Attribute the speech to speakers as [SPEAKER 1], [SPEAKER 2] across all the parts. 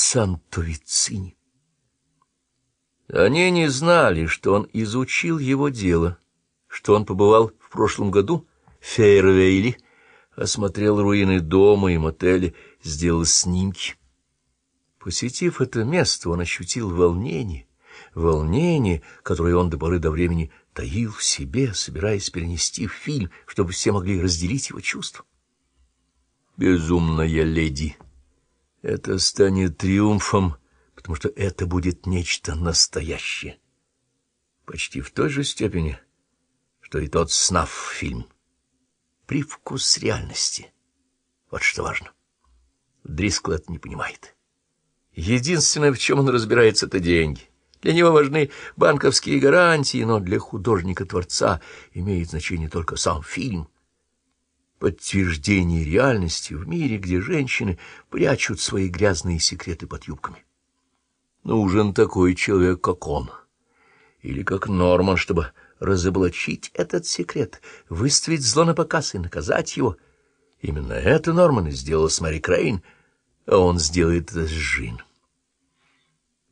[SPEAKER 1] Сантовицини. Они не знали, что он изучил его дело, что он побывал в прошлом году в Фейервейле, осмотрел руины дома и мотеля, сделал снимки. Посетив это место, он ощутил волнение, волнение, которое он до поры до времени таил в себе, собираясь перенести в фильм, чтобы все могли разделить его чувства. «Безумная леди» — это станет триумфом, потому что это будет нечто настоящее. Почти в той же степени, что и тот СНАФ-фильм. Привкус реальности. Вот что важно. Дрискл это не понимает. Единственное, в чем он разбирается, — это деньги. Для него важны банковские гарантии, но для художника-творца имеет значение только сам фильм. Подтверждение реальности в мире, где женщины прячут свои грязные секреты под юбками. Нужен такой человек, как он, или как Норман, чтобы разоблачить этот секрет, выставить зло на показ и наказать его. Именно это Норман и сделал с Мэри Крейн, а он сделает это с Жин.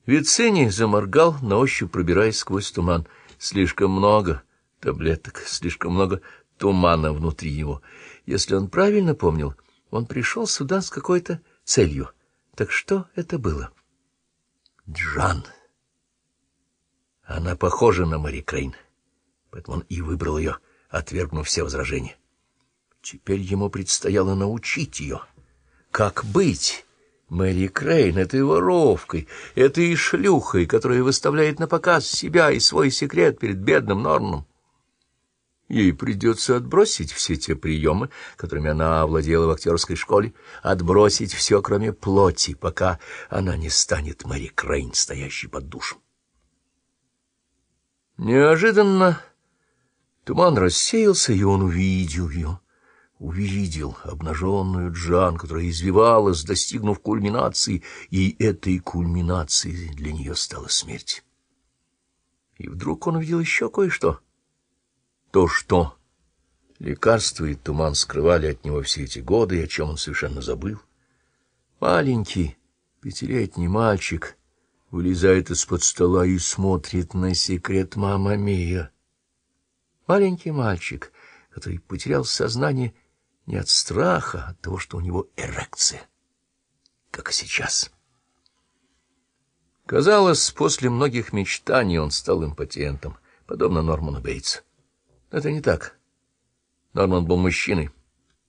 [SPEAKER 1] Вицини заморгал, на ощупь пробираясь сквозь туман. Слишком много таблеток, слишком много тумана внутри него. Если он правильно помнил, он пришел сюда с какой-то целью. Так что это было? Джан. Она похожа на Мари Крейн, поэтому он и выбрал ее, отвергнув все возражения. Теперь ему предстояло научить ее, как быть Мэри Крейн этой воровкой, этой шлюхой, которая выставляет на показ себя и свой секрет перед бедным Норманом. Ей придется отбросить все те приемы, которыми она овладела в актерской школе, отбросить все, кроме плоти, пока она не станет Мэри Крейн, стоящей под душем. Неожиданно туман рассеялся, и он увидел ее увидел обнаженную Джан, которая извивалась, достигнув кульминации, и этой кульминацией для нее стала смерть. И вдруг он увидел еще кое-что. То, что лекарства и туман скрывали от него все эти годы, и о чем он совершенно забыл. Маленький пятилетний мальчик вылезает из-под стола и смотрит на секрет мама Мия. Маленький мальчик, который потерял сознание не от страха, а от того, что у него эрекция, как и сейчас. Казалось, после многих мечтаний он стал импотентом, подобно Норману Бейтсу. Это не так. Норман был мужчиной,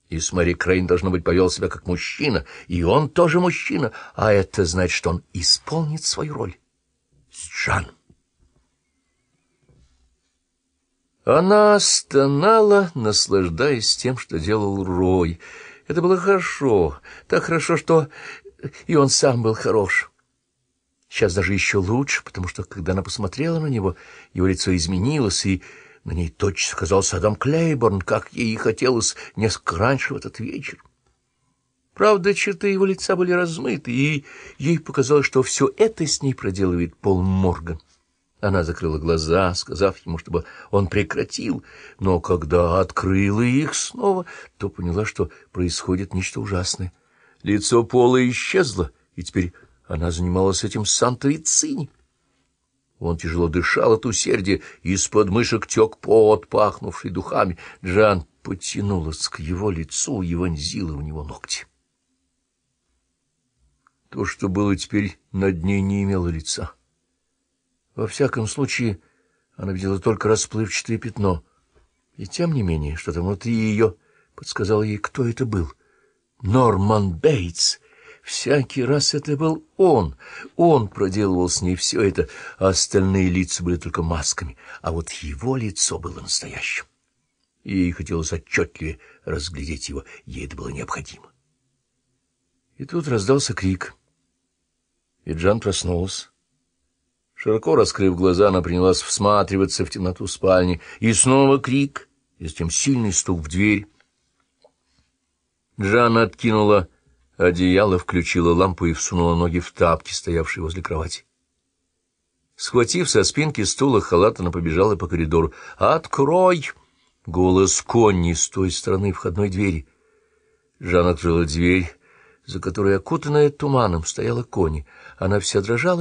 [SPEAKER 1] и с Мэри Крейн, должно быть, повел себя как мужчина, и он тоже мужчина, а это значит, что он исполнит свою роль. С Джаном. Она стонала, наслаждаясь тем, что делал Рой. Это было хорошо, так хорошо, что и он сам был хорош. Сейчас даже еще лучше, потому что, когда она посмотрела на него, его лицо изменилось, и на ней точно оказался Адам Клейборн, как ей хотелось несколько раньше в этот вечер. Правда, черты его лица были размыты, и ей показалось, что все это с ней проделывает Пол Морган. Она закрыла глаза, сказав ему, чтобы он прекратил, но когда открыла их снова, то поняла, что происходит нечто ужасное. Лицо Пола исчезло, и теперь она занималась этим Санта-Вицини. Он тяжело дышал от усердия, из под мышек тек пот, пахнувший духами. Джан потянулась к его лицу и вонзила в него ногти. То, что было теперь над ней, не имело лица. Во всяком случае, она видела только расплывчатое пятно. И тем не менее, что-то внутри ее подсказало ей, кто это был. Норман Бейтс. Всякий раз это был он. Он проделывал с ней все это, а остальные лица были только масками, а вот его лицо было настоящим. Ей хотелось отчетливее разглядеть его, ей это было необходимо. И тут раздался крик. И Джан проснулась. Широко раскрыв глаза, она принялась всматриваться в темноту спальни. И снова крик, и затем сильный стук в дверь. Джан откинула одеяло, включила лампу и всунула ноги в тапки, стоявшие возле кровати. Схватив со спинки стула халат, она побежала по коридору. «Открой!» — голос Конни с той стороны входной двери. Жан открыла дверь, за которой, окутанная туманом, стояла Кони. Она вся дрожала